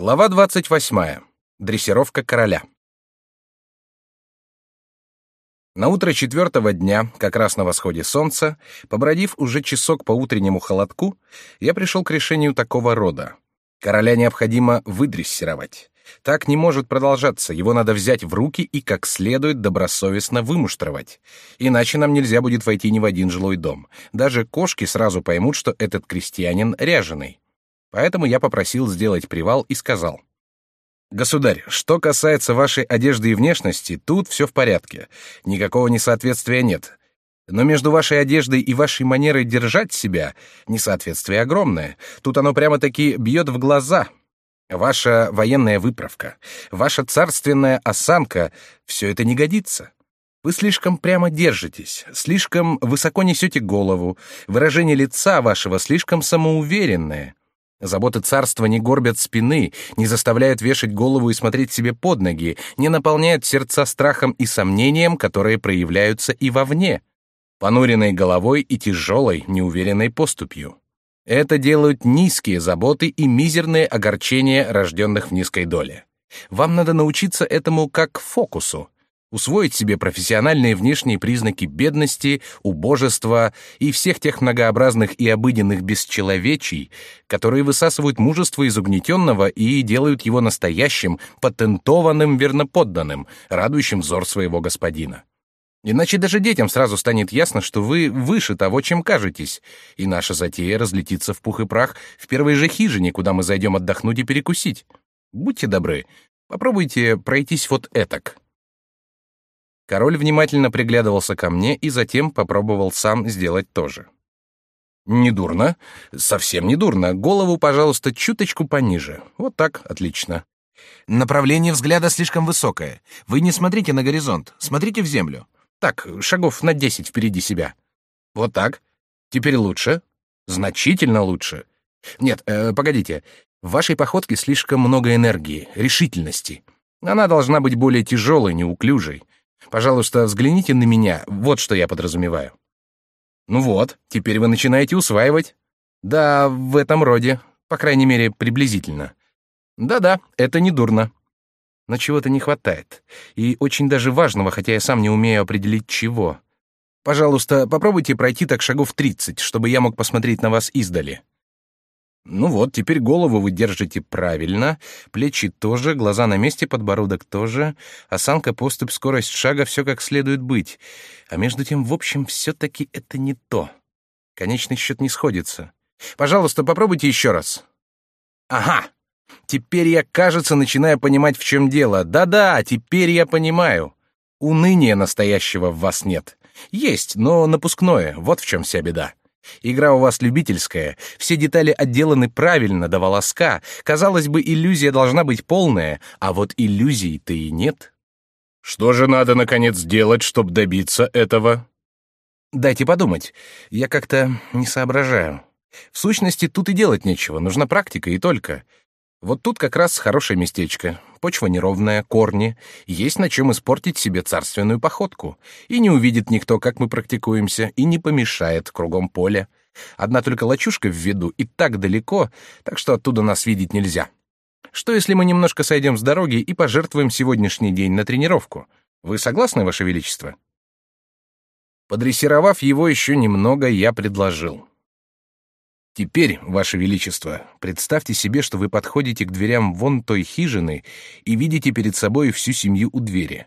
Глава двадцать восьмая. Дрессировка короля. На утро четвертого дня, как раз на восходе солнца, побродив уже часок по утреннему холодку, я пришел к решению такого рода. Короля необходимо выдрессировать. Так не может продолжаться, его надо взять в руки и как следует добросовестно вымуштровать. Иначе нам нельзя будет войти ни в один жилой дом. Даже кошки сразу поймут, что этот крестьянин ряженый. Поэтому я попросил сделать привал и сказал. «Государь, что касается вашей одежды и внешности, тут все в порядке. Никакого несоответствия нет. Но между вашей одеждой и вашей манерой держать себя несоответствие огромное. Тут оно прямо-таки бьет в глаза. Ваша военная выправка, ваша царственная осанка — все это не годится. Вы слишком прямо держитесь, слишком высоко несете голову, выражение лица вашего слишком самоуверенное. Заботы царства не горбят спины, не заставляют вешать голову и смотреть себе под ноги, не наполняют сердца страхом и сомнением, которые проявляются и вовне, понуренной головой и тяжелой, неуверенной поступью. Это делают низкие заботы и мизерные огорчения рожденных в низкой доле. Вам надо научиться этому как фокусу, усвоить себе профессиональные внешние признаки бедности, убожества и всех тех многообразных и обыденных бесчеловечий, которые высасывают мужество из угнетенного и делают его настоящим, патентованным верноподданным, радующим взор своего господина. Иначе даже детям сразу станет ясно, что вы выше того, чем кажетесь, и наша затея разлетится в пух и прах в первой же хижине, куда мы зайдем отдохнуть и перекусить. Будьте добры, попробуйте пройтись вот этак. Король внимательно приглядывался ко мне и затем попробовал сам сделать то же. Недурно, совсем недурно. Голову, пожалуйста, чуточку пониже. Вот так, отлично. Направление взгляда слишком высокое. Вы не смотрите на горизонт, смотрите в землю. Так, шагов на десять впереди себя. Вот так. Теперь лучше. Значительно лучше. Нет, э, погодите. В вашей походке слишком много энергии, решительности. Она должна быть более тяжелой, неуклюжей. Пожалуйста, взгляните на меня. Вот что я подразумеваю. Ну вот, теперь вы начинаете усваивать. Да, в этом роде, по крайней мере, приблизительно. Да-да, это не дурно. Но чего-то не хватает. И очень даже важного, хотя я сам не умею определить чего. Пожалуйста, попробуйте пройти так шагов тридцать, чтобы я мог посмотреть на вас издали. Ну вот, теперь голову вы держите правильно, плечи тоже, глаза на месте, подбородок тоже, осанка, поступь, скорость шага — все как следует быть. А между тем, в общем, все-таки это не то. Конечный счет не сходится. Пожалуйста, попробуйте еще раз. Ага, теперь я, кажется, начинаю понимать, в чем дело. Да-да, теперь я понимаю. Уныния настоящего в вас нет. Есть, но напускное, вот в чем вся беда. Игра у вас любительская, все детали отделаны правильно до волоска. Казалось бы, иллюзия должна быть полная, а вот иллюзий-то и нет. Что же надо, наконец, сделать, чтобы добиться этого? Дайте подумать. Я как-то не соображаю. В сущности, тут и делать нечего, нужна практика и только. Вот тут как раз хорошее местечко. Почва неровная, корни, есть на чем испортить себе царственную походку. И не увидит никто, как мы практикуемся, и не помешает кругом поля. Одна только лачушка в виду и так далеко, так что оттуда нас видеть нельзя. Что если мы немножко сойдем с дороги и пожертвуем сегодняшний день на тренировку? Вы согласны, Ваше Величество? Подрессировав его еще немного, я предложил. Теперь, Ваше Величество, представьте себе, что вы подходите к дверям вон той хижины и видите перед собой всю семью у двери.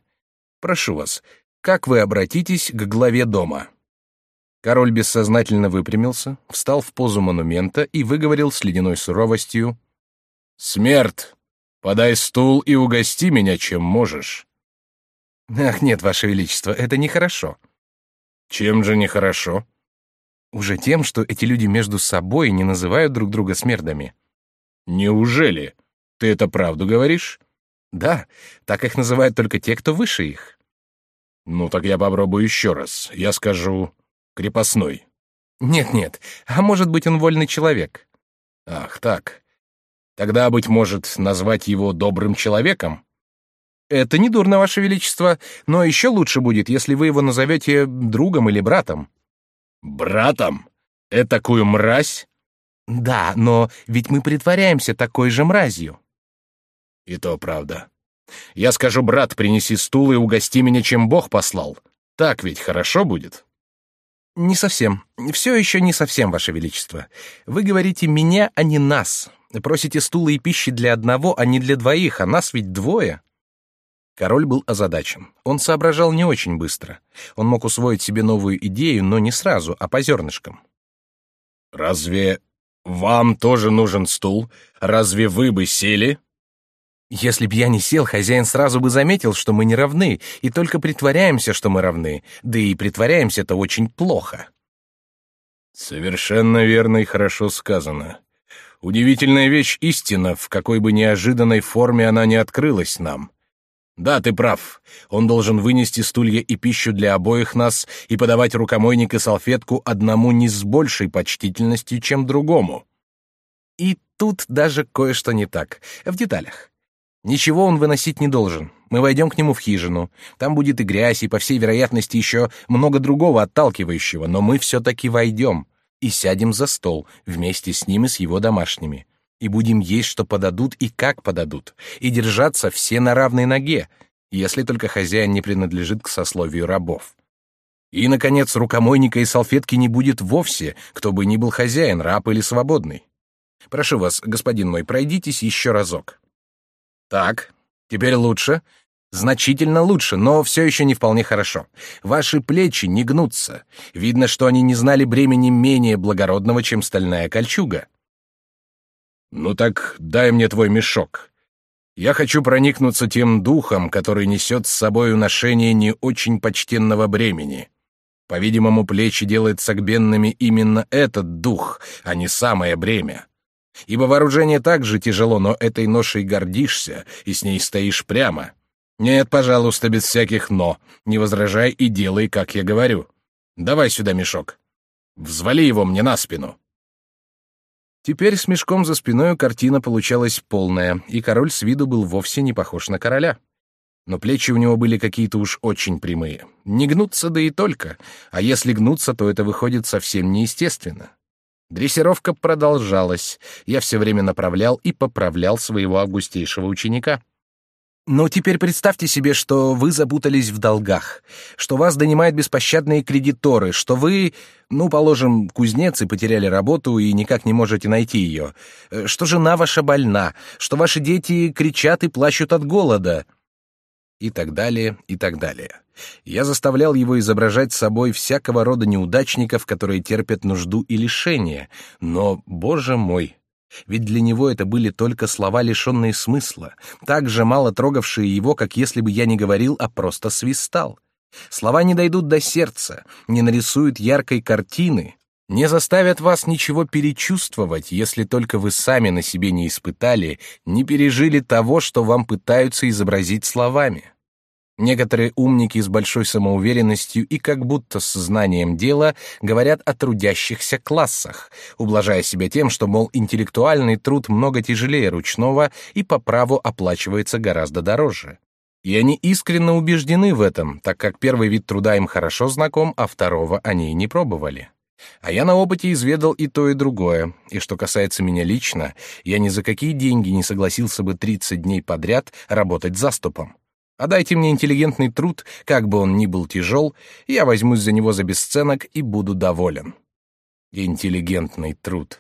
Прошу вас, как вы обратитесь к главе дома?» Король бессознательно выпрямился, встал в позу монумента и выговорил с ледяной суровостью «Смерть! Подай стул и угости меня, чем можешь». «Ах, нет, Ваше Величество, это нехорошо». «Чем же нехорошо?» Уже тем, что эти люди между собой не называют друг друга смердами. Неужели? Ты это правду говоришь? Да, так их называют только те, кто выше их. Ну так я попробую еще раз. Я скажу крепостной. Нет-нет, а может быть он вольный человек. Ах, так. Тогда, быть может, назвать его добрым человеком? Это не дурно, Ваше Величество, но еще лучше будет, если вы его назовете другом или братом. Братом? Этакую мразь? Да, но ведь мы притворяемся такой же мразью. И то правда. Я скажу, брат, принеси стул и угости меня, чем Бог послал. Так ведь хорошо будет? Не совсем. Все еще не совсем, Ваше Величество. Вы говорите «меня», а не «нас». Просите стула и пищи для одного, а не для двоих, а нас ведь двое. Король был озадачен. Он соображал не очень быстро. Он мог усвоить себе новую идею, но не сразу, а по зернышкам. «Разве вам тоже нужен стул? Разве вы бы сели?» Если б я не сел, хозяин сразу бы заметил, что мы не равны, и только притворяемся, что мы равны, да и притворяемся-то очень плохо. Совершенно верно и хорошо сказано. Удивительная вещь истина, в какой бы неожиданной форме она ни открылась нам. Да, ты прав. Он должен вынести стулья и пищу для обоих нас и подавать рукомойник и салфетку одному не с большей почтительностью, чем другому. И тут даже кое-что не так, в деталях. Ничего он выносить не должен. Мы войдем к нему в хижину. Там будет и грязь, и, по всей вероятности, еще много другого отталкивающего, но мы все-таки войдем и сядем за стол вместе с ним и с его домашними. И будем есть, что подадут и как подадут, и держаться все на равной ноге, если только хозяин не принадлежит к сословию рабов. И, наконец, рукомойника и салфетки не будет вовсе, кто бы ни был хозяин, раб или свободный. Прошу вас, господин мой, пройдитесь еще разок. Так, теперь лучше. Значительно лучше, но все еще не вполне хорошо. Ваши плечи не гнутся. Видно, что они не знали бремени менее благородного, чем стальная кольчуга. Ну так дай мне твой мешок. Я хочу проникнуться тем духом, который несет с собой ношение не очень почтенного бремени. По-видимому, плечи делает согбенными именно этот дух, а не самое бремя. Ибо вооружение так же тяжело, но этой ношей гордишься и с ней стоишь прямо. Нет, пожалуйста, без всяких «но». Не возражай и делай, как я говорю. Давай сюда мешок. Взвали его мне на спину. Теперь с мешком за спиной картина получалась полная, и король с виду был вовсе не похож на короля. Но плечи у него были какие-то уж очень прямые. Не гнутся, да и только. А если гнутся, то это выходит совсем неестественно. Дрессировка продолжалась. Я все время направлял и поправлял своего августейшего ученика. Но теперь представьте себе, что вы запутались в долгах, что вас донимают беспощадные кредиторы, что вы, ну, положим, кузнец и потеряли работу и никак не можете найти ее, э, что жена ваша больна, что ваши дети кричат и плачут от голода, и так далее, и так далее. Я заставлял его изображать собой всякого рода неудачников, которые терпят нужду и лишения. Но, боже мой, ведь для него это были только слова, лишенные смысла, так же мало трогавшие его, как если бы я не говорил, а просто свистал. Слова не дойдут до сердца, не нарисуют яркой картины, не заставят вас ничего перечувствовать, если только вы сами на себе не испытали, не пережили того, что вам пытаются изобразить словами. Некоторые умники с большой самоуверенностью и как будто с знанием дела говорят о трудящихся классах, ублажая себя тем, что, мол, интеллектуальный труд много тяжелее ручного и по праву оплачивается гораздо дороже. И они искренне убеждены в этом, так как первый вид труда им хорошо знаком, а второго они и не пробовали. А я на опыте изведал и то, и другое. И что касается меня лично, я ни за какие деньги не согласился бы 30 дней подряд работать заступом. А дайте мне интеллигентный труд, как бы он ни был тяжел, я возьмусь за него за бесценок и буду доволен. Интеллигентный труд.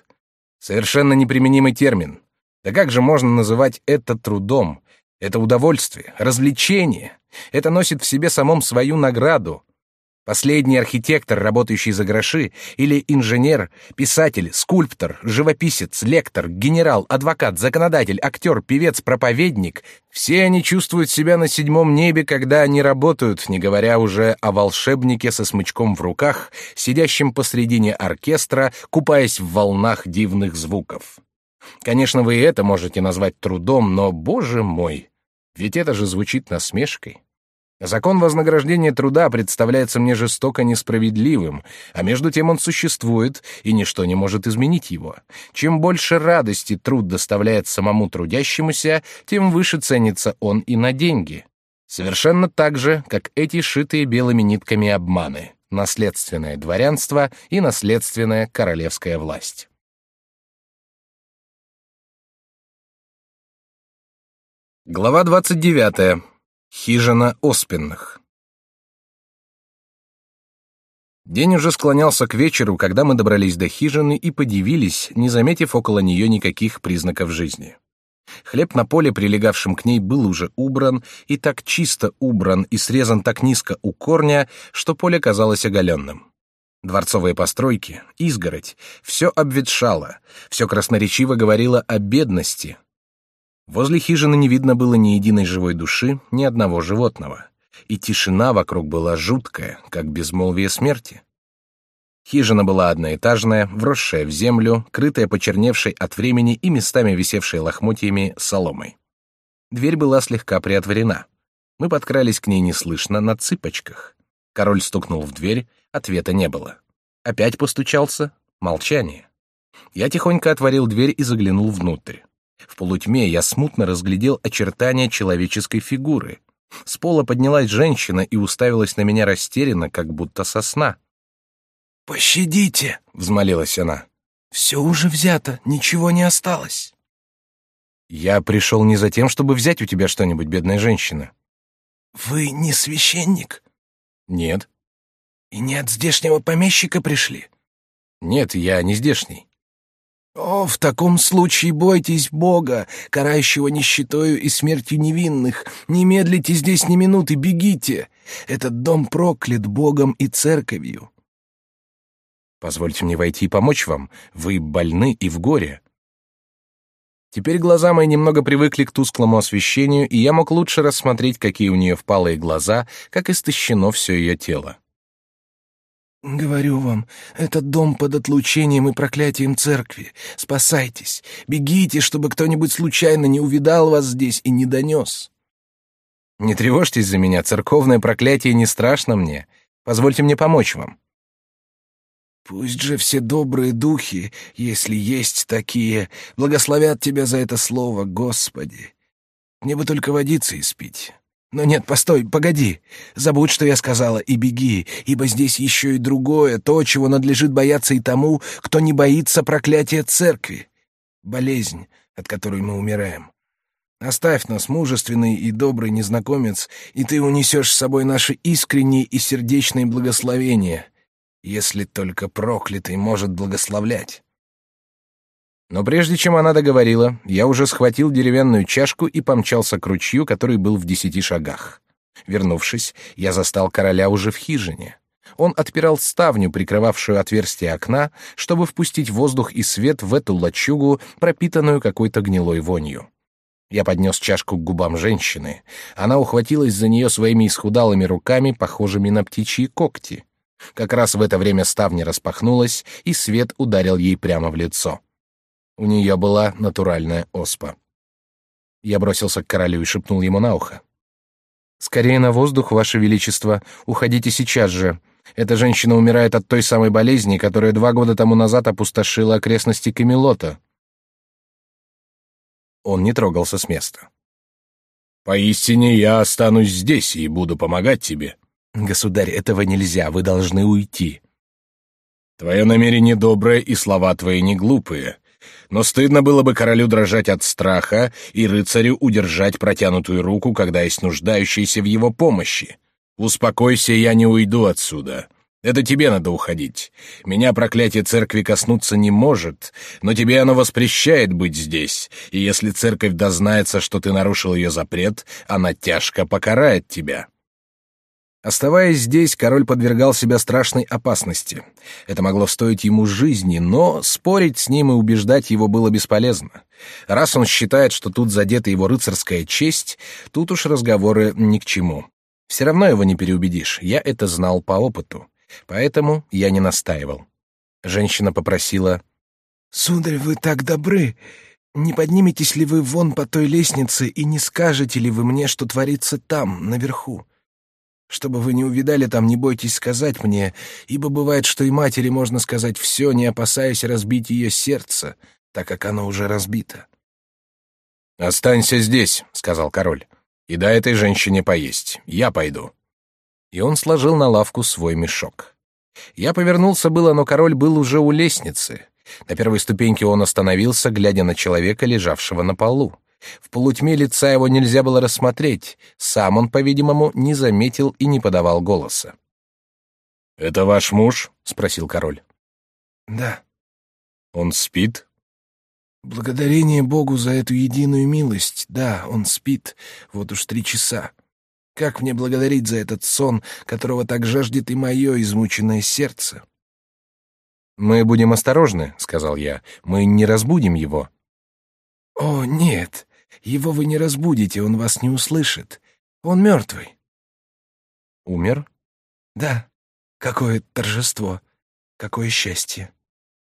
Совершенно неприменимый термин. Да как же можно называть это трудом? Это удовольствие, развлечение. Это носит в себе самом свою награду. Последний архитектор, работающий за гроши, или инженер, писатель, скульптор, живописец, лектор, генерал, адвокат, законодатель, актер, певец, проповедник — все они чувствуют себя на седьмом небе, когда они работают, не говоря уже о волшебнике со смычком в руках, сидящем посредине оркестра, купаясь в волнах дивных звуков. Конечно, вы и это можете назвать трудом, но, боже мой, ведь это же звучит насмешкой. Закон вознаграждения труда представляется мне жестоко несправедливым, а между тем он существует, и ничто не может изменить его. Чем больше радости труд доставляет самому трудящемуся, тем выше ценится он и на деньги. Совершенно так же, как эти шитые белыми нитками обманы, наследственное дворянство и наследственная королевская власть. Глава 29. Хижина Оспенных. День уже склонялся к вечеру, когда мы добрались до хижины и подивились, не заметив около нее никаких признаков жизни. Хлеб на поле, прилегавшем к ней, был уже убран, и так чисто убран и срезан так низко у корня, что поле казалось оголенным. Дворцовые постройки, изгородь — все обветшало, все красноречиво говорило о бедности — Возле хижины не видно было ни единой живой души, ни одного животного. И тишина вокруг была жуткая, как безмолвие смерти. Хижина была одноэтажная, вросшая в землю, крытая почерневшей от времени и местами висевшей лохмотьями соломой. Дверь была слегка приотворена. Мы подкрались к ней неслышно, на цыпочках. Король стукнул в дверь, ответа не было. Опять постучался, молчание. Я тихонько отворил дверь и заглянул внутрь. В полутьме я смутно разглядел очертания человеческой фигуры. С пола поднялась женщина и уставилась на меня растерянно, как будто со сна. «Пощадите!» — взмолилась она. «Все уже взято, ничего не осталось». «Я пришел не за тем, чтобы взять у тебя что-нибудь, бедная женщина». «Вы не священник?» «Нет». «И не от здешнего помещика пришли?» «Нет, я не здешний». О, в таком случае бойтесь Бога, карающего нищетою и смертью невинных. Не медлите здесь ни минуты, бегите. Этот дом проклят Богом и церковью. Позвольте мне войти и помочь вам. Вы больны и в горе. Теперь глаза мои немного привыкли к тусклому освещению, и я мог лучше рассмотреть, какие у нее впалые глаза, как истощено все ее тело. «Говорю вам, этот дом под отлучением и проклятием церкви. Спасайтесь, бегите, чтобы кто-нибудь случайно не увидал вас здесь и не донес». «Не тревожьтесь за меня, церковное проклятие не страшно мне. Позвольте мне помочь вам». «Пусть же все добрые духи, если есть такие, благословят тебя за это слово, Господи. Мне бы только водиться и спить». Но нет, постой, погоди. Забудь, что я сказала, и беги, ибо здесь еще и другое, то, чего надлежит бояться и тому, кто не боится проклятия церкви. Болезнь, от которой мы умираем. Оставь нас, мужественный и добрый незнакомец, и ты унесешь с собой наши искренние и сердечные благословения, если только проклятый может благословлять. Но прежде чем она договорила, я уже схватил деревянную чашку и помчался к ручью, который был в десяти шагах. Вернувшись, я застал короля уже в хижине. Он отпирал ставню, прикрывавшую отверстие окна, чтобы впустить воздух и свет в эту лачугу, пропитанную какой-то гнилой вонью. Я поднес чашку к губам женщины. Она ухватилась за нее своими исхудалыми руками, похожими на птичьи когти. Как раз в это время ставня распахнулась, и свет ударил ей прямо в лицо. У нее была натуральная оспа. Я бросился к королю и шепнул ему на ухо. «Скорее на воздух, ваше величество. Уходите сейчас же. Эта женщина умирает от той самой болезни, которая два года тому назад опустошила окрестности Камелота». Он не трогался с места. «Поистине я останусь здесь и буду помогать тебе». «Государь, этого нельзя, вы должны уйти». «Твое намерение доброе и слова твои не глупые но стыдно было бы королю дрожать от страха и рыцарю удержать протянутую руку, когда есть нуждающийся в его помощи. Успокойся, я не уйду отсюда. Это тебе надо уходить. Меня проклятие церкви коснуться не может, но тебе оно воспрещает быть здесь, и если церковь дознается, что ты нарушил ее запрет, она тяжко покарает тебя. Оставаясь здесь, король подвергал себя страшной опасности. Это могло стоить ему жизни, но спорить с ним и убеждать его было бесполезно. Раз он считает, что тут задета его рыцарская честь, тут уж разговоры ни к чему. Все равно его не переубедишь, я это знал по опыту. Поэтому я не настаивал. Женщина попросила... «Сударь, вы так добры. Не подниметесь ли вы вон по той лестнице и не скажете ли вы мне, что творится там, наверху? Чтобы вы не увидали там, не бойтесь сказать мне, ибо бывает, что и матери можно сказать все, не опасаясь разбить ее сердце, так как оно уже разбито. «Останься здесь», — сказал король, — «и дай этой женщине поесть. Я пойду». И он сложил на лавку свой мешок. Я повернулся было, но король был уже у лестницы. На первой ступеньке он остановился, глядя на человека, лежавшего на полу. В полутьме лица его нельзя было рассмотреть, сам он, по-видимому, не заметил и не подавал голоса. «Это ваш муж?» — спросил король. «Да». «Он спит?» «Благодарение Богу за эту единую милость. Да, он спит. Вот уж три часа. Как мне благодарить за этот сон, которого так жаждет и мое измученное сердце?» «Мы будем осторожны», — сказал я. «Мы не разбудим его». «О, нет, его вы не разбудите, он вас не услышит. Он мертвый». «Умер?» «Да. Какое торжество, какое счастье.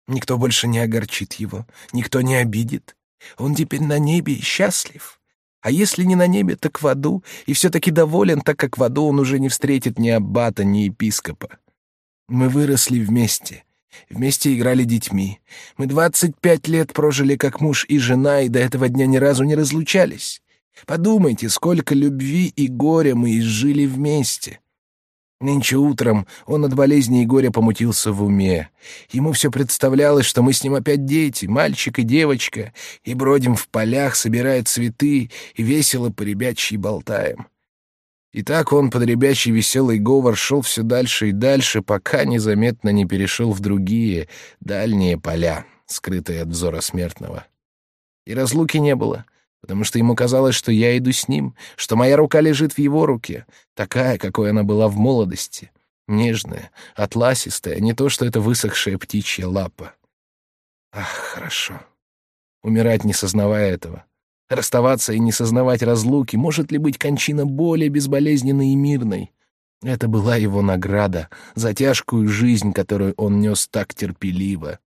Никто больше не огорчит его, никто не обидит. Он теперь на небе и счастлив. А если не на небе, так в аду, и все-таки доволен, так как в аду он уже не встретит ни аббата, ни епископа. Мы выросли вместе, Вместе играли детьми. Мы двадцать пять лет прожили как муж и жена, и до этого дня ни разу не разлучались. Подумайте, сколько любви и горя мы изжили вместе. Нынче утром он от болезни и горя помутился в уме. Ему все представлялось, что мы с ним опять дети, мальчик и девочка, и бродим в полях, собирая цветы, и весело по ребячьи болтаем. И так он под ребячий веселый говор шел все дальше и дальше, пока незаметно не перешел в другие, дальние поля, скрытые от взора смертного. И разлуки не было, потому что ему казалось, что я иду с ним, что моя рука лежит в его руке, такая, какой она была в молодости, нежная, атласистая, не то что это высохшая птичья лапа. Ах, хорошо. Умирать, не сознавая этого. Расставаться и не сознавать разлуки, может ли быть кончина более безболезненной и мирной? Это была его награда за тяжкую жизнь, которую он нес так терпеливо.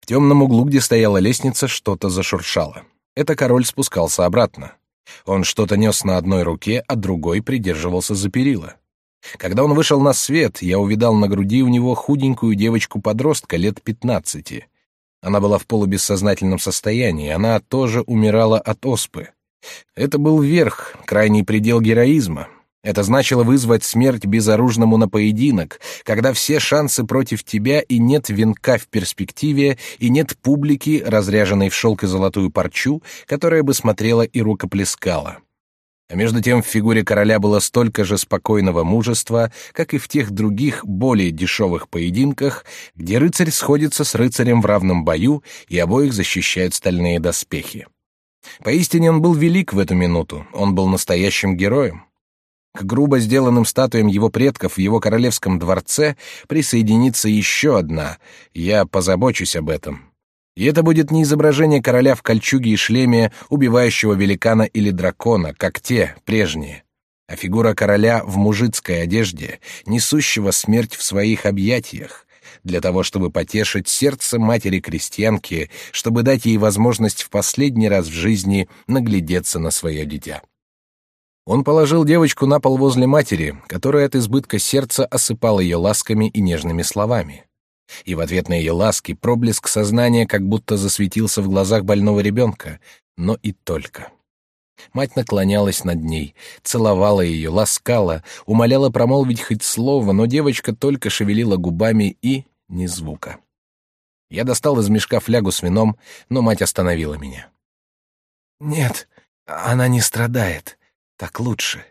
В темном углу, где стояла лестница, что-то зашуршало. Это король спускался обратно. Он что-то нес на одной руке, а другой придерживался за перила. Когда он вышел на свет, я увидал на груди у него худенькую девочку-подростка лет пятнадцати. Она была в полубессознательном состоянии, она тоже умирала от оспы. Это был верх, крайний предел героизма. Это значило вызвать смерть безоружному на поединок, когда все шансы против тебя и нет венка в перспективе, и нет публики, разряженной в шелк и золотую парчу, которая бы смотрела и рукоплескала. А между тем в фигуре короля было столько же спокойного мужества, как и в тех других, более дешевых поединках, где рыцарь сходится с рыцарем в равном бою, и обоих защищают стальные доспехи. Поистине он был велик в эту минуту, он был настоящим героем. К грубо сделанным статуям его предков в его королевском дворце присоединится еще одна, я позабочусь об этом. И это будет не изображение короля в кольчуге и шлеме, убивающего великана или дракона, как те, прежние, а фигура короля в мужицкой одежде, несущего смерть в своих объятиях, для того, чтобы потешить сердце матери-крестьянки, чтобы дать ей возможность в последний раз в жизни наглядеться на свое дитя. Он положил девочку на пол возле матери, которая от избытка сердца осыпала ее ласками и нежными словами. И в ответ на ее ласки проблеск сознания как будто засветился в глазах больного ребенка, но и только. Мать наклонялась над ней, целовала ее, ласкала, умоляла промолвить хоть слово, но девочка только шевелила губами и ни звука. Я достал из мешка флягу с вином, но мать остановила меня. «Нет, она не страдает. Так лучше.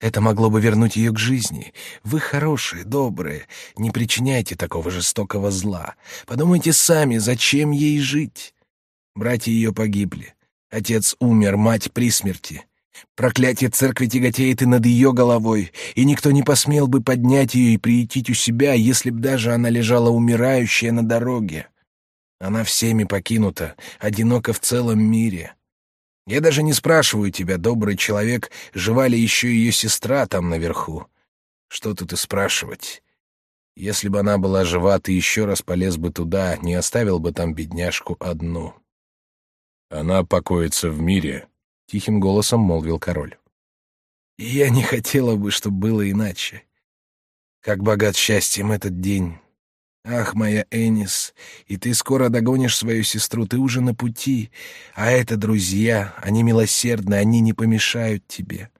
Это могло бы вернуть ее к жизни. Вы хорошие, добрые, не причиняйте такого жестокого зла. Подумайте сами, зачем ей жить? Братья ее погибли. Отец умер, мать при смерти. Проклятие церкви тяготеет и над ее головой, и никто не посмел бы поднять ее и приютить у себя, если б даже она лежала умирающая на дороге. Она всеми покинута, одинока в целом мире. Я даже не спрашиваю тебя, добрый человек, жива ли еще ее сестра там наверху. Что тут и спрашивать? Если бы она была жива, ты еще раз полез бы туда, не оставил бы там бедняжку одну. Она покоится в мире, — тихим голосом молвил король. Я не хотела бы, чтобы было иначе. Как богат счастьем этот день, Ах, моя Энис, и ты скоро догонишь свою сестру, ты уже на пути. А это друзья, они милосердны, они не помешают тебе.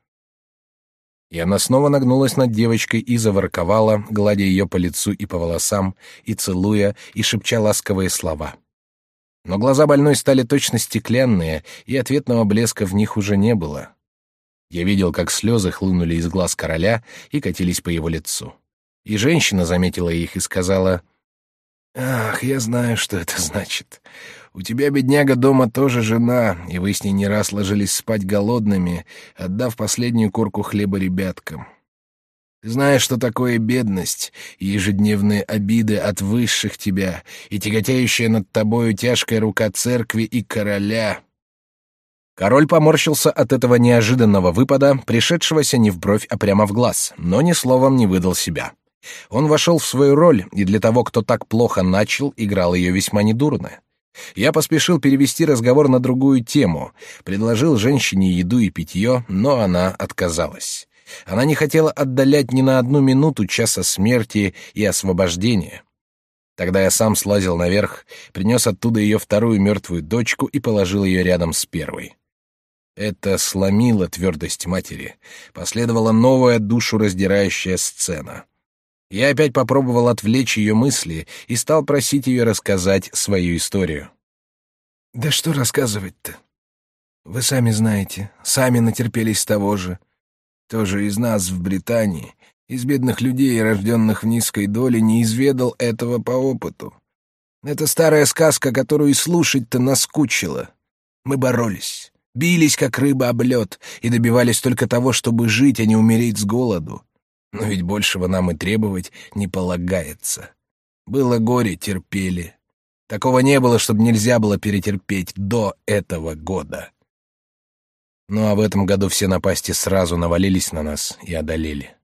И она снова нагнулась над девочкой и заворковала, гладя ее по лицу и по волосам, и целуя, и шепча ласковые слова. Но глаза больной стали точно стеклянные, и ответного блеска в них уже не было. Я видел, как слезы хлынули из глаз короля и катились по его лицу. И женщина заметила их и сказала, «Ах, я знаю, что это значит. У тебя, бедняга, дома тоже жена, и вы с ней не раз ложились спать голодными, отдав последнюю корку хлеба ребяткам. Ты знаешь, что такое бедность и ежедневные обиды от высших тебя, и тяготеющая над тобою тяжкая рука церкви и короля». Король поморщился от этого неожиданного выпада, пришедшегося не в бровь, а прямо в глаз, но ни словом не выдал себя. Он вошел в свою роль, и для того, кто так плохо начал, играл ее весьма недурно. Я поспешил перевести разговор на другую тему, предложил женщине еду и питье, но она отказалась. Она не хотела отдалять ни на одну минуту часа смерти и освобождения. Тогда я сам слазил наверх, принес оттуда ее вторую мертвую дочку и положил ее рядом с первой. Это сломило твердость матери. Последовала новая душу раздирающая сцена. Я опять попробовал отвлечь ее мысли и стал просить ее рассказать свою историю. «Да что рассказывать-то? Вы сами знаете, сами натерпелись того же. Тоже из нас в Британии, из бедных людей, рожденных в низкой доле, не изведал этого по опыту. Это старая сказка, которую и слушать-то наскучило. Мы боролись бились, как рыба об лед, и добивались только того, чтобы жить, а не умереть с голоду. Но ведь большего нам и требовать не полагается. Было горе, терпели. Такого не было, чтобы нельзя было перетерпеть до этого года. Ну а в этом году все напасти сразу навалились на нас и одолели.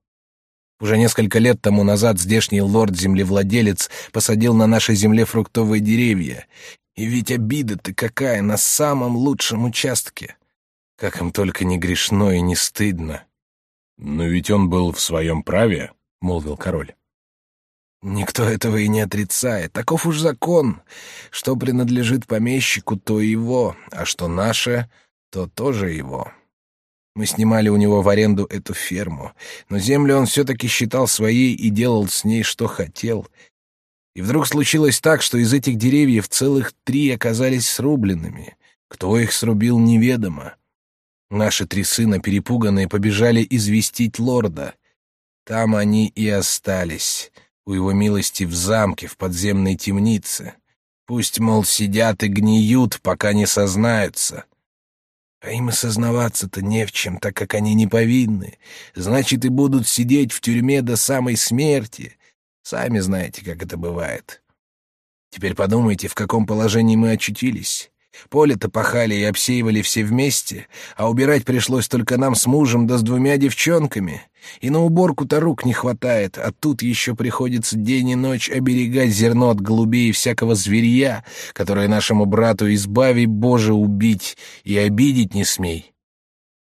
Уже несколько лет тому назад здешний лорд-землевладелец посадил на нашей земле фруктовые деревья, и ведь обида-то какая на самом лучшем участке. Как им только не грешно и не стыдно. Но ведь он был в своем праве, молвил король. Никто этого и не отрицает. Таков уж закон. Что принадлежит помещику, то его, а что наше, то тоже его. Мы снимали у него в аренду эту ферму, но землю он все-таки считал своей и делал с ней, что хотел, и вдруг случилось так, что из этих деревьев целых три оказались срубленными. Кто их срубил, неведомо. Наши три сына, перепуганные, побежали известить лорда. Там они и остались, у его милости в замке, в подземной темнице. Пусть, мол, сидят и гниют, пока не сознаются. А им и сознаваться-то не в чем, так как они не повинны. Значит, и будут сидеть в тюрьме до самой смерти, Сами знаете, как это бывает. Теперь подумайте, в каком положении мы очутились. Поле-то пахали и обсеивали все вместе, а убирать пришлось только нам с мужем да с двумя девчонками. И на уборку-то рук не хватает, а тут еще приходится день и ночь оберегать зерно от голубей и всякого зверья, которое нашему брату избави, Боже, убить и обидеть не смей.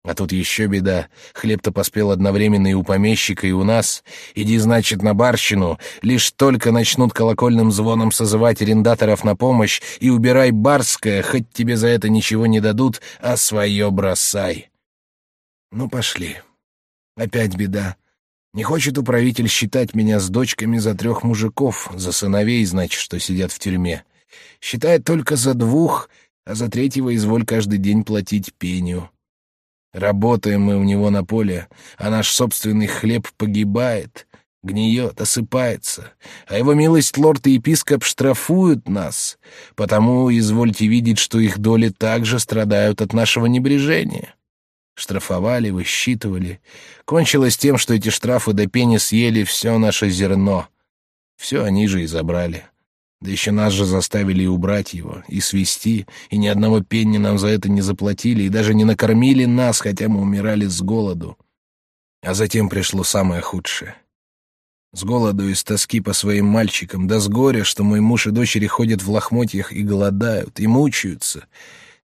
А тут еще беда. Хлеб-то поспел одновременно и у помещика, и у нас. Иди, значит, на барщину. Лишь только начнут колокольным звоном созывать арендаторов на помощь, и убирай барское, хоть тебе за это ничего не дадут, а свое бросай. Ну, пошли. Опять беда. Не хочет управитель считать меня с дочками за трех мужиков, за сыновей, значит, что сидят в тюрьме. Считает только за двух, а за третьего изволь каждый день платить пеню. Работаем мы у него на поле, а наш собственный хлеб погибает, гниет, осыпается, а его милость лорд и епископ штрафуют нас, потому извольте видеть, что их доли также страдают от нашего небрежения. Штрафовали, высчитывали. Кончилось тем, что эти штрафы до пени съели все наше зерно. Все они же и забрали. Да еще нас же заставили и убрать его, и свести, и ни одного пенни нам за это не заплатили, и даже не накормили нас, хотя мы умирали с голоду. А затем пришло самое худшее. С голоду и с тоски по своим мальчикам, да с горя, что мой муж и дочери ходят в лохмотьях и голодают, и мучаются.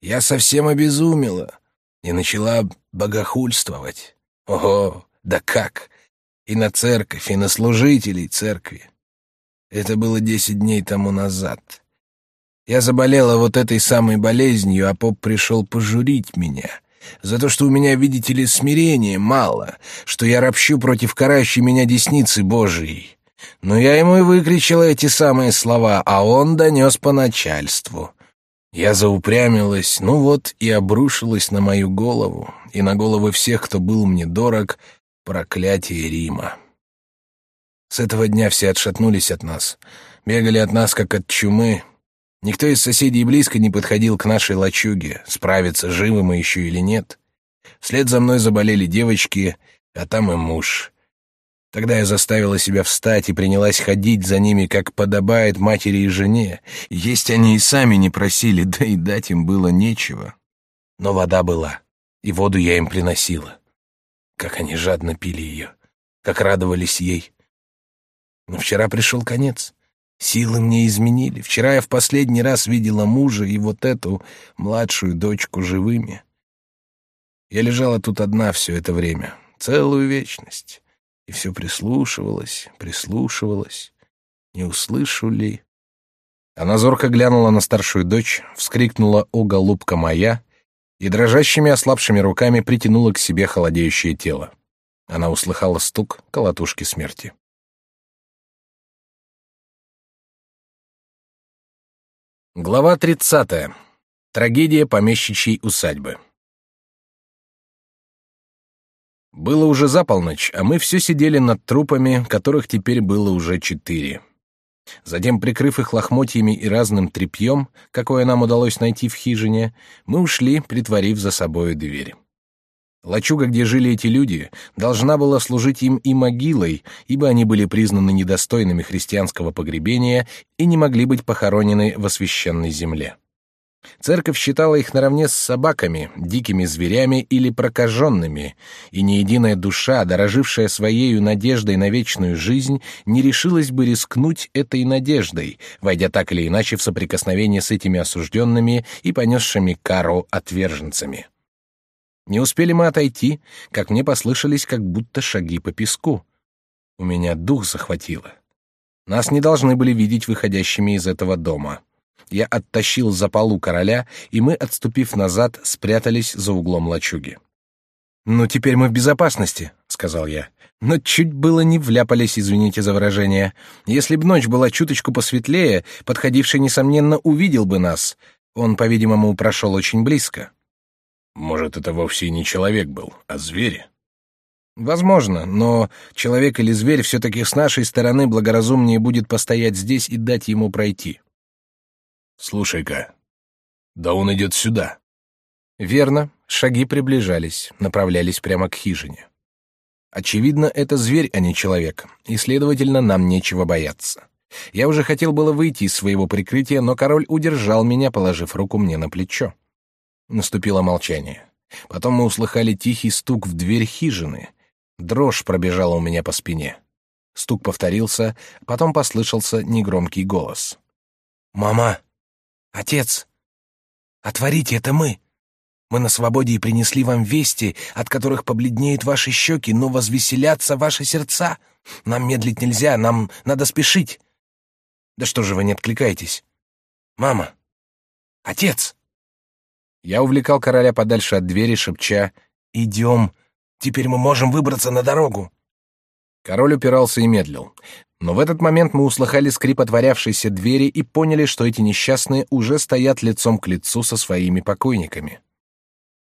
Я совсем обезумела и начала богохульствовать. Ого, да как! И на церковь, и на служителей церкви. Это было десять дней тому назад. Я заболела вот этой самой болезнью, а поп пришел пожурить меня. За то, что у меня, видите ли, смирения мало, что я ропщу против карающей меня десницы Божией. Но я ему и выкричала эти самые слова, а он донес по начальству. Я заупрямилась, ну вот и обрушилась на мою голову и на головы всех, кто был мне дорог, проклятие Рима. С этого дня все отшатнулись от нас, бегали от нас, как от чумы. Никто из соседей близко не подходил к нашей лачуге, справиться, живы мы еще или нет. Вслед за мной заболели девочки, а там и муж. Тогда я заставила себя встать и принялась ходить за ними, как подобает матери и жене. Есть они и сами не просили, да и дать им было нечего. Но вода была, и воду я им приносила. Как они жадно пили ее, как радовались ей. Но вчера пришел конец. Силы мне изменили. Вчера я в последний раз видела мужа и вот эту младшую дочку живыми. Я лежала тут одна все это время, целую вечность и все прислушивалась, прислушивалась. Не услышу ли? Она зорко глянула на старшую дочь, вскрикнула «О, голубка моя!» и дрожащими ослабшими руками притянула к себе холодеющее тело. Она услыхала стук колотушки смерти. Глава тридцатая. Трагедия помещичьей усадьбы. Было уже за полночь, а мы все сидели над трупами, которых теперь было уже четыре. Затем, прикрыв их лохмотьями и разным тряпьем, какое нам удалось найти в хижине, мы ушли, притворив за собою дверь. Лачуга, где жили эти люди, должна была служить им и могилой, ибо они были признаны недостойными христианского погребения и не могли быть похоронены в освященной земле. Церковь считала их наравне с собаками, дикими зверями или прокаженными, и ни единая душа, дорожившая своею надеждой на вечную жизнь, не решилась бы рискнуть этой надеждой, войдя так или иначе в соприкосновение с этими осужденными и понесшими кару отверженцами. Не успели мы отойти, как мне послышались как будто шаги по песку. У меня дух захватило. Нас не должны были видеть выходящими из этого дома. Я оттащил за полу короля, и мы, отступив назад, спрятались за углом лачуги. «Ну, теперь мы в безопасности», — сказал я. «Но чуть было не вляпались, извините за выражение. Если б ночь была чуточку посветлее, подходивший, несомненно, увидел бы нас. Он, по-видимому, прошел очень близко». «Может, это вовсе не человек был, а зверь?» «Возможно, но человек или зверь все-таки с нашей стороны благоразумнее будет постоять здесь и дать ему пройти». Слушай-ка, да он идет сюда. Верно, шаги приближались, направлялись прямо к хижине. Очевидно, это зверь, а не человек, и, следовательно, нам нечего бояться. Я уже хотел было выйти из своего прикрытия, но король удержал меня, положив руку мне на плечо. Наступило молчание. Потом мы услыхали тихий стук в дверь хижины. Дрожь пробежала у меня по спине. Стук повторился, потом послышался негромкий голос. «Мама!» Отец, отворите, это мы. Мы на свободе и принесли вам вести, от которых побледнеют ваши щеки, но возвеселятся ваши сердца. Нам медлить нельзя, нам надо спешить. Да что же вы не откликаетесь? Мама! Отец!» Я увлекал короля подальше от двери, шепча «Идем, теперь мы можем выбраться на дорогу». Король упирался и медлил. Но в этот момент мы услыхали скрип отворявшейся двери и поняли, что эти несчастные уже стоят лицом к лицу со своими покойниками.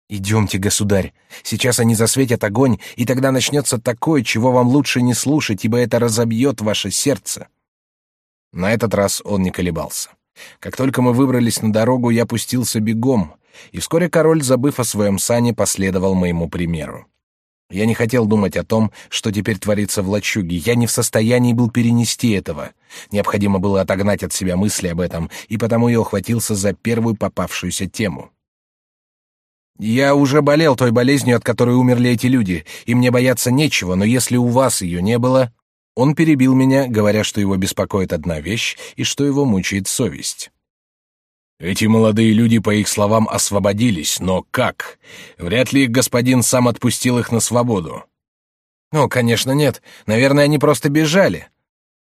«Идемте, государь. Сейчас они засветят огонь, и тогда начнется такое, чего вам лучше не слушать, ибо это разобьет ваше сердце». На этот раз он не колебался. Как только мы выбрались на дорогу, я пустился бегом, и вскоре король, забыв о своем сане, последовал моему примеру. Я не хотел думать о том, что теперь творится в лачуге. Я не в состоянии был перенести этого. Необходимо было отогнать от себя мысли об этом, и потому я ухватился за первую попавшуюся тему. Я уже болел той болезнью, от которой умерли эти люди, и мне бояться нечего, но если у вас ее не было... Он перебил меня, говоря, что его беспокоит одна вещь и что его мучает совесть. Эти молодые люди, по их словам, освободились, но как? Вряд ли их господин сам отпустил их на свободу. Ну, конечно, нет. Наверное, они просто бежали.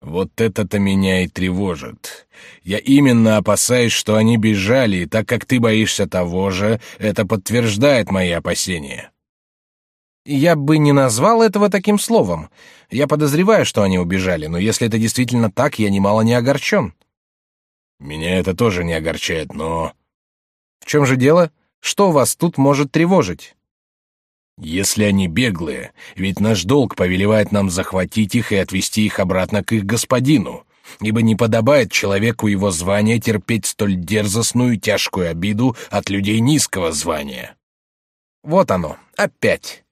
Вот это-то меня и тревожит. Я именно опасаюсь, что они бежали, и так как ты боишься того же, это подтверждает мои опасения. Я бы не назвал этого таким словом. Я подозреваю, что они убежали, но если это действительно так, я немало не огорчен. Меня это тоже не огорчает, но... В чем же дело? Что вас тут может тревожить? Если они беглые, ведь наш долг повелевает нам захватить их и отвести их обратно к их господину, ибо не подобает человеку его звания терпеть столь дерзостную тяжкую обиду от людей низкого звания. Вот оно, опять.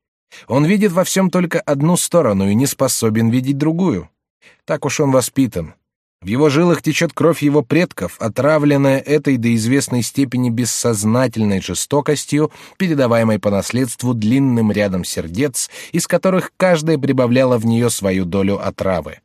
Он видит во всем только одну сторону и не способен видеть другую. Так уж он воспитан. В его жилах течет кровь его предков, отравленная этой до известной степени бессознательной жестокостью, передаваемой по наследству длинным рядом сердец, из которых каждая прибавляла в нее свою долю отравы.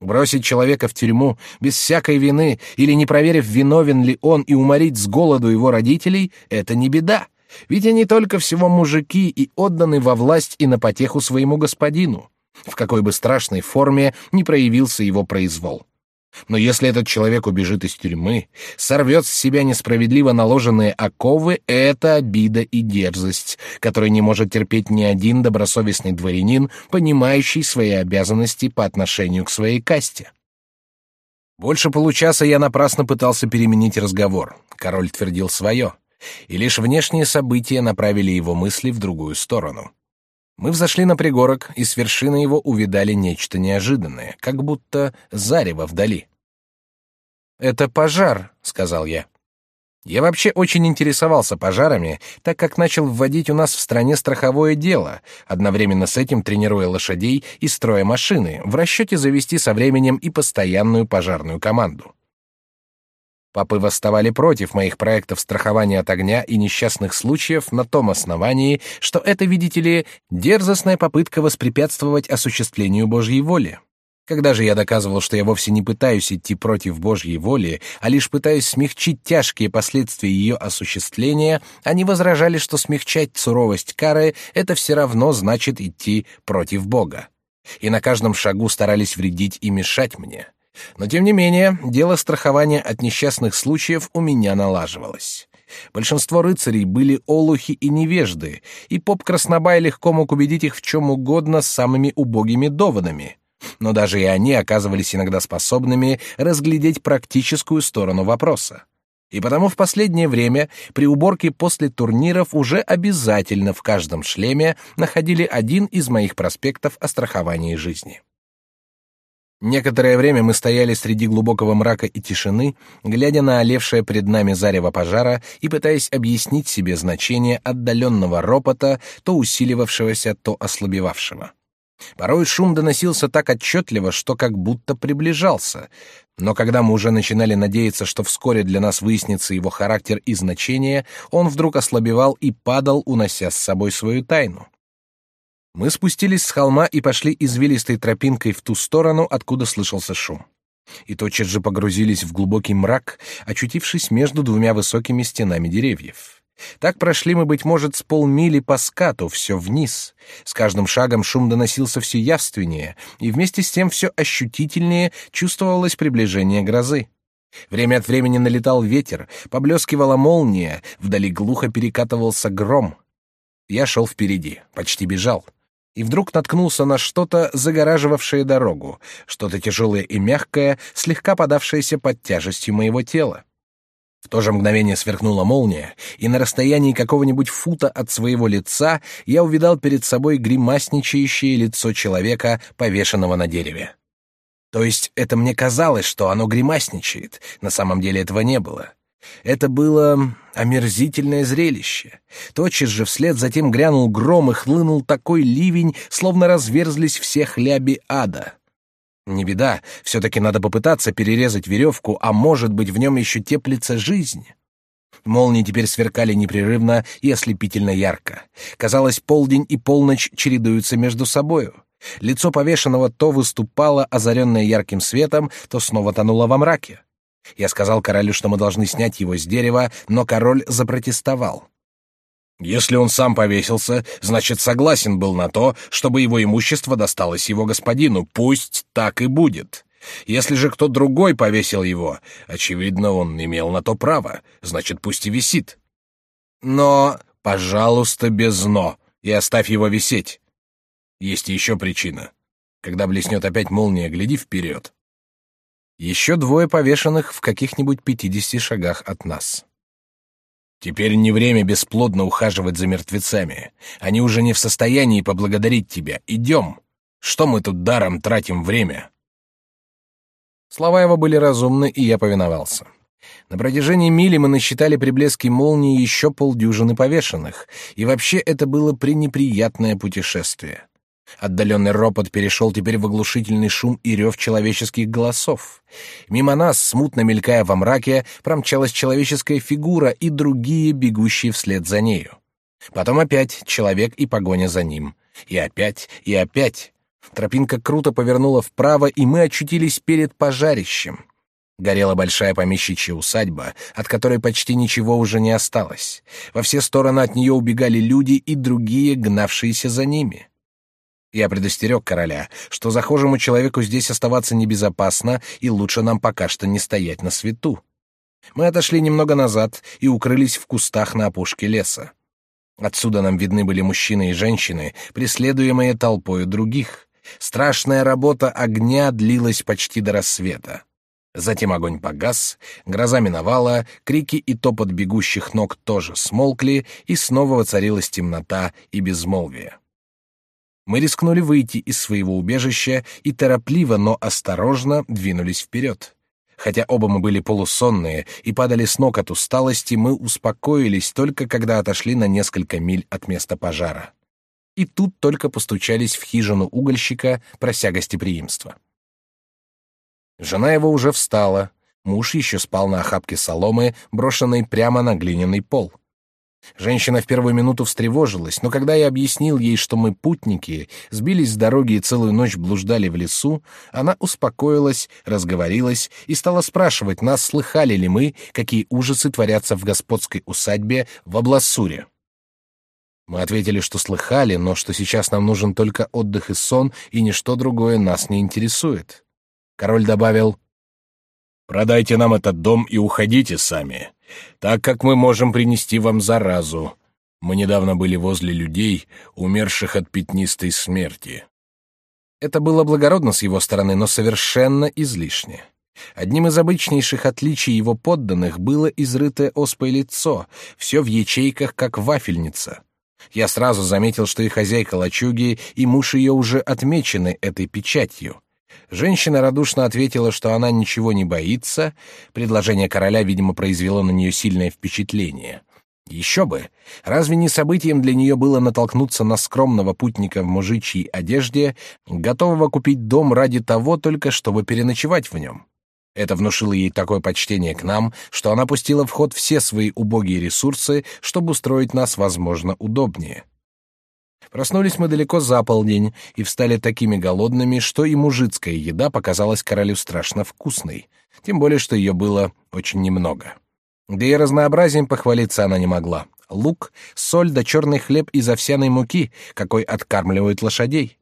Бросить человека в тюрьму без всякой вины или не проверив, виновен ли он, и уморить с голоду его родителей — это не беда. Ведь они только всего мужики и отданы во власть и на потеху своему господину, в какой бы страшной форме ни проявился его произвол. Но если этот человек убежит из тюрьмы, сорвет с себя несправедливо наложенные оковы, это обида и дерзость, которую не может терпеть ни один добросовестный дворянин, понимающий свои обязанности по отношению к своей касте. Больше получаса я напрасно пытался переменить разговор. Король твердил свое, и лишь внешние события направили его мысли в другую сторону. Мы взошли на пригорок, и с вершины его увидали нечто неожиданное, как будто зарево вдали. «Это пожар», — сказал я. Я вообще очень интересовался пожарами, так как начал вводить у нас в стране страховое дело, одновременно с этим тренируя лошадей и строя машины, в расчете завести со временем и постоянную пожарную команду. Попы восставали против моих проектов страхования от огня и несчастных случаев на том основании, что это, видите ли, дерзостная попытка воспрепятствовать осуществлению Божьей воли. Когда же я доказывал, что я вовсе не пытаюсь идти против Божьей воли, а лишь пытаюсь смягчить тяжкие последствия ее осуществления, они возражали, что смягчать суровость кары — это все равно значит идти против Бога. И на каждом шагу старались вредить и мешать мне. Но тем не менее, дело страхования от несчастных случаев у меня налаживалось. Большинство рыцарей были олухи и невежды, и поп Краснобай легко мог убедить их в чем угодно самыми убогими доводами. Но даже и они оказывались иногда способными разглядеть практическую сторону вопроса. И потому в последнее время при уборке после турниров уже обязательно в каждом шлеме находили один из моих проспектов о страховании жизни. Некоторое время мы стояли среди глубокого мрака и тишины, глядя на олевшее пред нами зарево пожара и пытаясь объяснить себе значение отдаленного ропота, то усиливавшегося, то ослабевавшего. Порой шум доносился так отчетливо, что как будто приближался, но когда мы уже начинали надеяться, что вскоре для нас выяснится его характер и значение, он вдруг ослабевал и падал, унося с собой свою тайну. Мы спустились с холма и пошли извилистой тропинкой в ту сторону, откуда слышался шум. И тотчас же погрузились в глубокий мрак, очутившись между двумя высокими стенами деревьев. Так прошли мы, быть может, с полмили по скату, все вниз. С каждым шагом шум доносился все явственнее, и вместе с тем все ощутительнее чувствовалось приближение грозы. Время от времени налетал ветер, поблескивала молния, вдали глухо перекатывался гром. Я шел впереди, почти бежал и вдруг наткнулся на что-то, загораживавшее дорогу, что-то тяжелое и мягкое, слегка подавшееся под тяжестью моего тела. В то же мгновение сверкнула молния, и на расстоянии какого-нибудь фута от своего лица я увидал перед собой гримасничающее лицо человека, повешенного на дереве. То есть это мне казалось, что оно гримасничает, на самом деле этого не было. Это было омерзительное зрелище. Тотчас же вслед затем грянул гром и хлынул такой ливень, словно разверзлись все хляби ада. Не беда, все-таки надо попытаться перерезать веревку, а может быть в нем еще теплится жизнь. Молнии теперь сверкали непрерывно и ослепительно ярко. Казалось, полдень и полночь чередуются между собою. Лицо повешенного то выступало, озаренное ярким светом, то снова тонуло во мраке. Я сказал королю, что мы должны снять его с дерева, но король запротестовал. Если он сам повесился, значит, согласен был на то, чтобы его имущество досталось его господину. Пусть так и будет. Если же кто другой повесил его, очевидно, он имел на то право. Значит, пусть и висит. Но, пожалуйста, без «но» и оставь его висеть. Есть еще причина. Когда блеснет опять молния, гляди вперед. Еще двое повешенных в каких-нибудь пятидесяти шагах от нас. Теперь не время бесплодно ухаживать за мертвецами. Они уже не в состоянии поблагодарить тебя. Идем. Что мы тут даром тратим время?» Слова его были разумны, и я повиновался. На протяжении мили мы насчитали при блеске молнии еще полдюжины повешенных, и вообще это было пренеприятное путешествие. Отдаленный ропот перешел теперь в оглушительный шум и рев человеческих голосов. Мимо нас, смутно мелькая во мраке, промчалась человеческая фигура и другие, бегущие вслед за нею. Потом опять человек и погоня за ним. И опять, и опять. Тропинка круто повернула вправо, и мы очутились перед пожарищем. Горела большая помещичья усадьба, от которой почти ничего уже не осталось. Во все стороны от нее убегали люди и другие, гнавшиеся за ними. Я предостерег короля, что захожему человеку здесь оставаться небезопасно, и лучше нам пока что не стоять на свету. Мы отошли немного назад и укрылись в кустах на опушке леса. Отсюда нам видны были мужчины и женщины, преследуемые толпою других. Страшная работа огня длилась почти до рассвета. Затем огонь погас, гроза миновала, крики и топот бегущих ног тоже смолкли, и снова воцарилась темнота и безмолвие. Мы рискнули выйти из своего убежища и торопливо, но осторожно двинулись вперед. Хотя оба мы были полусонные и падали с ног от усталости, мы успокоились только когда отошли на несколько миль от места пожара. И тут только постучались в хижину угольщика, прося гостеприимства. Жена его уже встала, муж еще спал на охапке соломы, брошенной прямо на глиняный пол. Женщина в первую минуту встревожилась, но когда я объяснил ей, что мы путники, сбились с дороги и целую ночь блуждали в лесу, она успокоилась, разговорилась и стала спрашивать нас, слыхали ли мы, какие ужасы творятся в господской усадьбе в Облассуре. Мы ответили, что слыхали, но что сейчас нам нужен только отдых и сон, и ничто другое нас не интересует. Король добавил, «Продайте нам этот дом и уходите сами так как мы можем принести вам заразу. Мы недавно были возле людей, умерших от пятнистой смерти». Это было благородно с его стороны, но совершенно излишне. Одним из обычнейших отличий его подданных было изрытое оспой лицо, все в ячейках, как вафельница. Я сразу заметил, что и хозяйка лачуги, и муж ее уже отмечены этой печатью. Женщина радушно ответила, что она ничего не боится. Предложение короля, видимо, произвело на нее сильное впечатление. Еще бы! Разве не событием для нее было натолкнуться на скромного путника в мужичьей одежде, готового купить дом ради того только, чтобы переночевать в нем? Это внушило ей такое почтение к нам, что она пустила в ход все свои убогие ресурсы, чтобы устроить нас, возможно, удобнее. Проснулись мы далеко за полдень и встали такими голодными, что и мужицкая еда показалась королю страшно вкусной, тем более что ее было очень немного. Да и разнообразием похвалиться она не могла. Лук, соль да черный хлеб из овсяной муки, какой откармливают лошадей.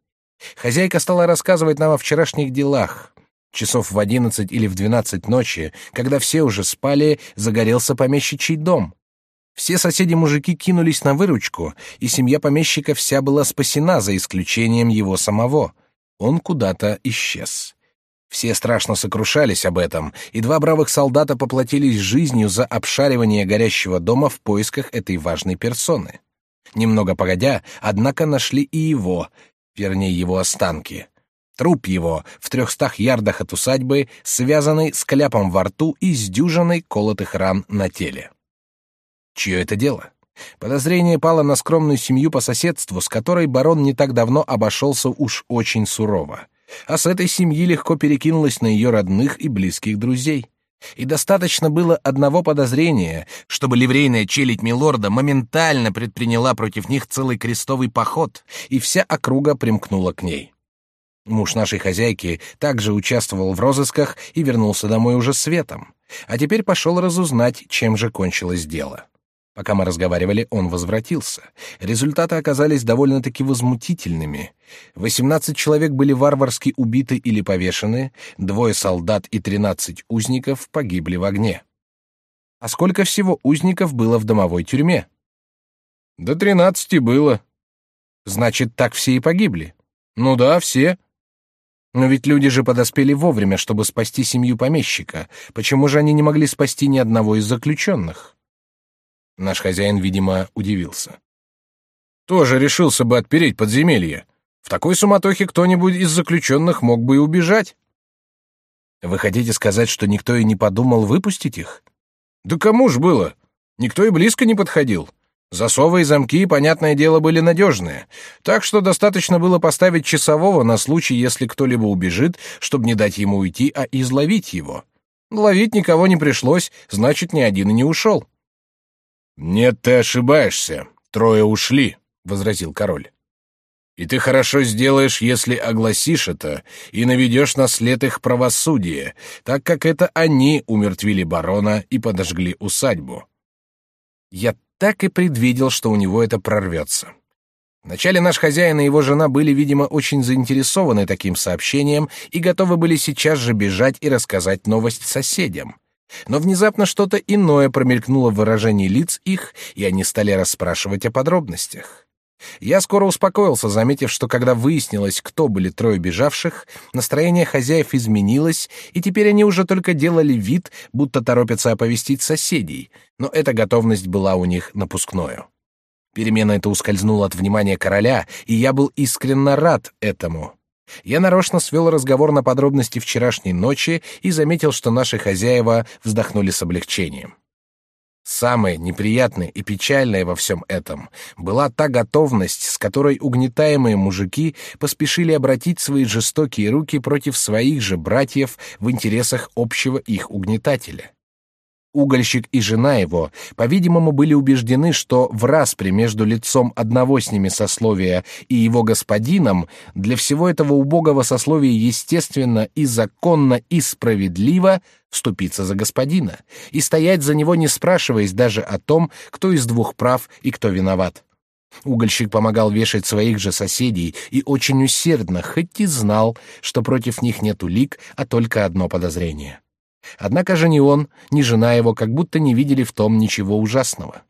Хозяйка стала рассказывать нам о вчерашних делах. Часов в одиннадцать или в двенадцать ночи, когда все уже спали, загорелся помещичий дом. Все соседи-мужики кинулись на выручку, и семья помещика вся была спасена, за исключением его самого. Он куда-то исчез. Все страшно сокрушались об этом, и два бравых солдата поплатились жизнью за обшаривание горящего дома в поисках этой важной персоны. Немного погодя, однако нашли и его, вернее его останки. Труп его в трехстах ярдах от усадьбы, связанный с кляпом во рту и с дюжиной колотых ран на теле. Чье это дело? Подозрение пало на скромную семью по соседству, с которой барон не так давно обошелся уж очень сурово. А с этой семьи легко перекинулось на ее родных и близких друзей. И достаточно было одного подозрения, чтобы ливрейная челядь милорда моментально предприняла против них целый крестовый поход, и вся округа примкнула к ней. Муж нашей хозяйки также участвовал в розысках и вернулся домой уже светом, а теперь пошел разузнать, чем же кончилось дело. Пока мы разговаривали, он возвратился. Результаты оказались довольно-таки возмутительными. Восемнадцать человек были варварски убиты или повешены, двое солдат и тринадцать узников погибли в огне. А сколько всего узников было в домовой тюрьме? До тринадцати было. Значит, так все и погибли? Ну да, все. Но ведь люди же подоспели вовремя, чтобы спасти семью помещика. Почему же они не могли спасти ни одного из заключенных? Наш хозяин, видимо, удивился. Тоже решился бы отпереть подземелье. В такой суматохе кто-нибудь из заключенных мог бы и убежать. Вы хотите сказать, что никто и не подумал выпустить их? Да кому ж было? Никто и близко не подходил. Засовы и замки, понятное дело, были надежные, так что достаточно было поставить часового на случай, если кто-либо убежит, чтобы не дать ему уйти, а изловить его. Ловить никого не пришлось, значит, ни один и не ушел. «Нет, ты ошибаешься. Трое ушли», — возразил король. «И ты хорошо сделаешь, если огласишь это и наведешь на след их правосудия, так как это они умертвили барона и подожгли усадьбу». Я так и предвидел, что у него это прорвется. Вначале наш хозяин и его жена были, видимо, очень заинтересованы таким сообщением и готовы были сейчас же бежать и рассказать новость соседям. Но внезапно что-то иное промелькнуло в выражении лиц их, и они стали расспрашивать о подробностях. Я скоро успокоился, заметив, что когда выяснилось, кто были трое бежавших, настроение хозяев изменилось, и теперь они уже только делали вид, будто торопятся оповестить соседей, но эта готовность была у них напускною. Перемена эта ускользнула от внимания короля, и я был искренне рад этому. Я нарочно свел разговор на подробности вчерашней ночи и заметил, что наши хозяева вздохнули с облегчением. Самое неприятное и печальное во всем этом была та готовность, с которой угнетаемые мужики поспешили обратить свои жестокие руки против своих же братьев в интересах общего их угнетателя. Угольщик и жена его, по-видимому, были убеждены, что в распре между лицом одного с ними сословия и его господином для всего этого убогого сословия естественно и законно и справедливо вступиться за господина и стоять за него, не спрашиваясь даже о том, кто из двух прав и кто виноват. Угольщик помогал вешать своих же соседей и очень усердно, хоть и знал, что против них нет улик, а только одно подозрение — Однако же ни он, ни жена его как будто не видели в том ничего ужасного.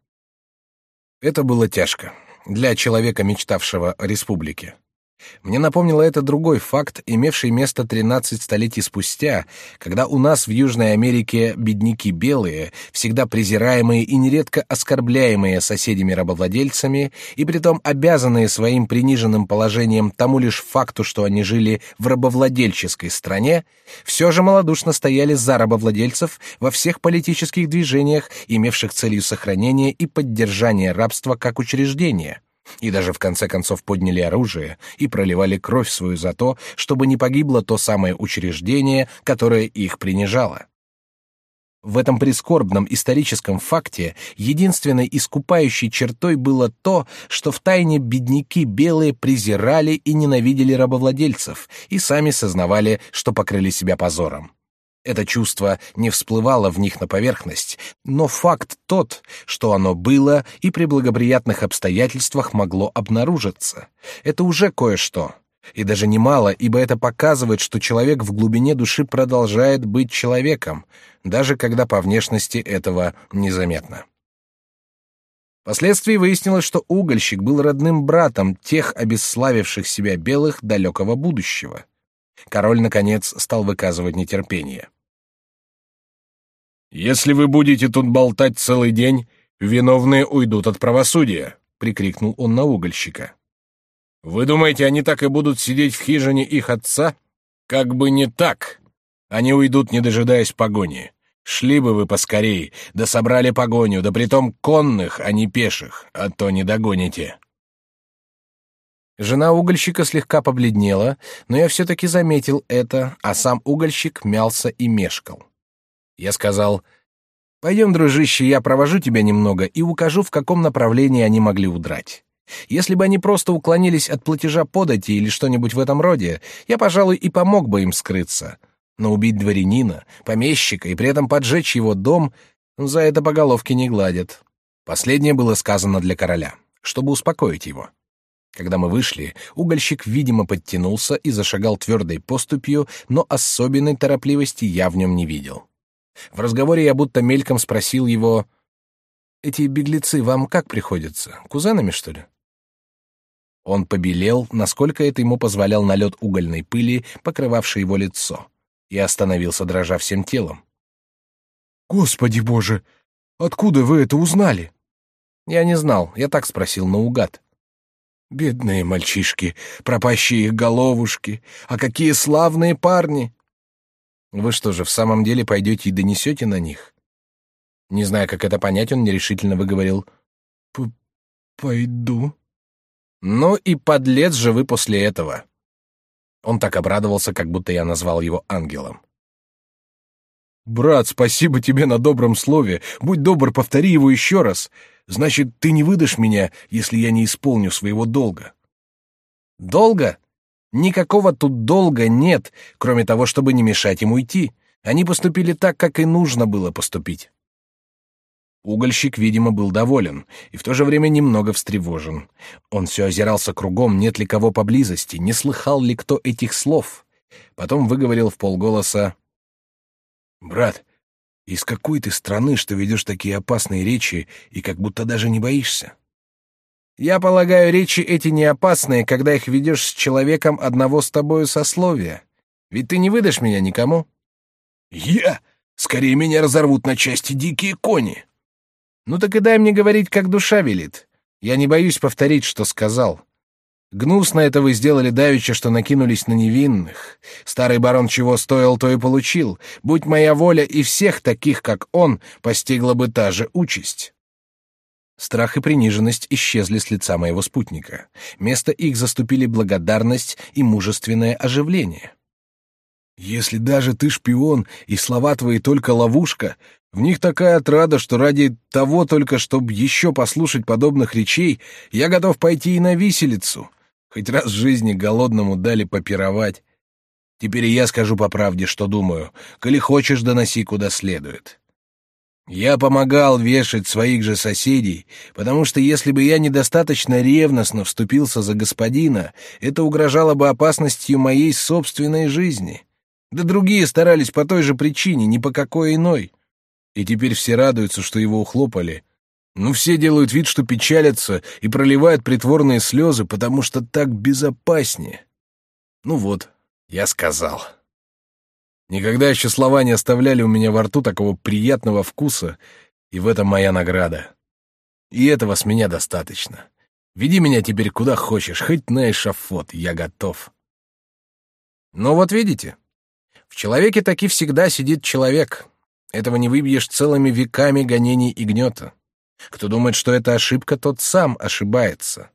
Это было тяжко для человека, мечтавшего о республике. Мне напомнило это другой факт, имевший место 13 столетий спустя, когда у нас в Южной Америке бедняки белые, всегда презираемые и нередко оскорбляемые соседями-рабовладельцами, и притом обязанные своим приниженным положением тому лишь факту, что они жили в рабовладельческой стране, все же малодушно стояли за рабовладельцев во всех политических движениях, имевших целью сохранения и поддержания рабства как учреждения и даже в конце концов подняли оружие и проливали кровь свою за то, чтобы не погибло то самое учреждение, которое их принижало. В этом прискорбном историческом факте единственной искупающей чертой было то, что в тайне бедняки белые презирали и ненавидели рабовладельцев и сами сознавали, что покрыли себя позором. Это чувство не всплывало в них на поверхность, но факт тот, что оно было и при благоприятных обстоятельствах могло обнаружиться. Это уже кое-что. И даже немало, ибо это показывает, что человек в глубине души продолжает быть человеком, даже когда по внешности этого незаметно. Впоследствии выяснилось, что угольщик был родным братом тех обесславивших себя белых далекого будущего. Король, наконец, стал выказывать нетерпение. «Если вы будете тут болтать целый день, виновные уйдут от правосудия», — прикрикнул он на угольщика. «Вы думаете, они так и будут сидеть в хижине их отца? Как бы не так. Они уйдут, не дожидаясь погони. Шли бы вы поскорей, да собрали погоню, да притом конных, а не пеших, а то не догоните». Жена угольщика слегка побледнела, но я все-таки заметил это, а сам угольщик мялся и мешкал. Я сказал, «Пойдем, дружище, я провожу тебя немного и укажу, в каком направлении они могли удрать. Если бы они просто уклонились от платежа подати или что-нибудь в этом роде, я, пожалуй, и помог бы им скрыться. Но убить дворянина, помещика и при этом поджечь его дом, за это по головке не гладят». Последнее было сказано для короля, чтобы успокоить его. Когда мы вышли, угольщик, видимо, подтянулся и зашагал твердой поступью, но особенной торопливости я в нем не видел. В разговоре я будто мельком спросил его, «Эти беглецы вам как приходятся? Кузенами, что ли?» Он побелел, насколько это ему позволял налет угольной пыли, покрывавший его лицо, и остановился, дрожа всем телом. «Господи боже! Откуда вы это узнали?» Я не знал, я так спросил наугад. Бедные мальчишки, пропащие их головушки, а какие славные парни! Вы что же, в самом деле пойдете и донесете на них? Не зная, как это понять, он нерешительно выговорил. П «Пойду». «Ну и подлец же вы после этого!» Он так обрадовался, как будто я назвал его ангелом. «Брат, спасибо тебе на добром слове. Будь добр, повтори его еще раз. Значит, ты не выдашь меня, если я не исполню своего долга». «Долга? Никакого тут долга нет, кроме того, чтобы не мешать им уйти. Они поступили так, как и нужно было поступить». Угольщик, видимо, был доволен и в то же время немного встревожен. Он все озирался кругом, нет ли кого поблизости, не слыхал ли кто этих слов. Потом выговорил в полголоса Брат, из какой ты страны, что ведешь такие опасные речи и как будто даже не боишься? Я полагаю, речи эти не опасные, когда их ведешь с человеком одного с тобою сословия. Ведь ты не выдашь меня никому. Я? Скорее меня разорвут на части дикие кони. Ну так и дай мне говорить, как душа велит. Я не боюсь повторить, что сказал. Гнусно это вы сделали давеча, что накинулись на невинных. Старый барон чего стоил, то и получил. Будь моя воля, и всех таких, как он, постигла бы та же участь. Страх и приниженность исчезли с лица моего спутника. Место их заступили благодарность и мужественное оживление. Если даже ты шпион, и слова твои только ловушка, в них такая отрада, что ради того только, чтобы еще послушать подобных речей, я готов пойти и на виселицу. Хоть раз в жизни голодному дали попировать. Теперь я скажу по правде, что думаю. Коли хочешь, доноси куда следует. Я помогал вешать своих же соседей, потому что если бы я недостаточно ревностно вступился за господина, это угрожало бы опасностью моей собственной жизни. Да другие старались по той же причине, ни по какой иной. И теперь все радуются, что его ухлопали, ну, все делают вид, что печалятся и проливают притворные слезы, потому что так безопаснее. Ну вот, я сказал. Никогда еще слова не оставляли у меня во рту такого приятного вкуса, и в этом моя награда. И этого с меня достаточно. Веди меня теперь куда хочешь, хоть на эшафот, я готов. Но вот видите, в человеке таки всегда сидит человек. Этого не выбьешь целыми веками гонений и гнета. Кто думает, что это ошибка, тот сам ошибается.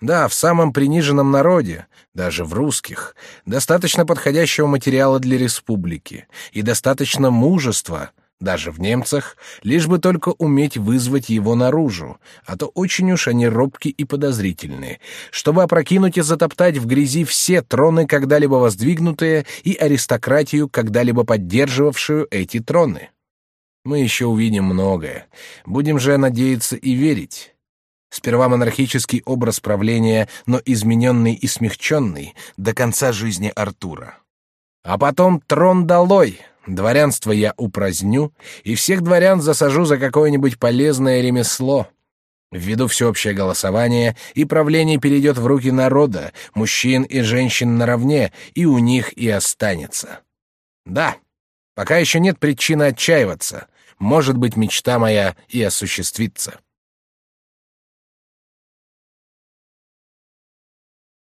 Да, в самом приниженном народе, даже в русских, достаточно подходящего материала для республики и достаточно мужества, даже в немцах, лишь бы только уметь вызвать его наружу, а то очень уж они робки и подозрительные, чтобы опрокинуть и затоптать в грязи все троны, когда-либо воздвигнутые, и аристократию, когда-либо поддерживавшую эти троны. Мы еще увидим многое. Будем же надеяться и верить. Сперва монархический образ правления, но измененный и смягченный до конца жизни Артура. А потом трон долой, дворянство я упраздню, и всех дворян засажу за какое-нибудь полезное ремесло. Введу всеобщее голосование, и правление перейдет в руки народа, мужчин и женщин наравне, и у них и останется. Да, пока еще нет причины отчаиваться может быть, мечта моя и осуществится.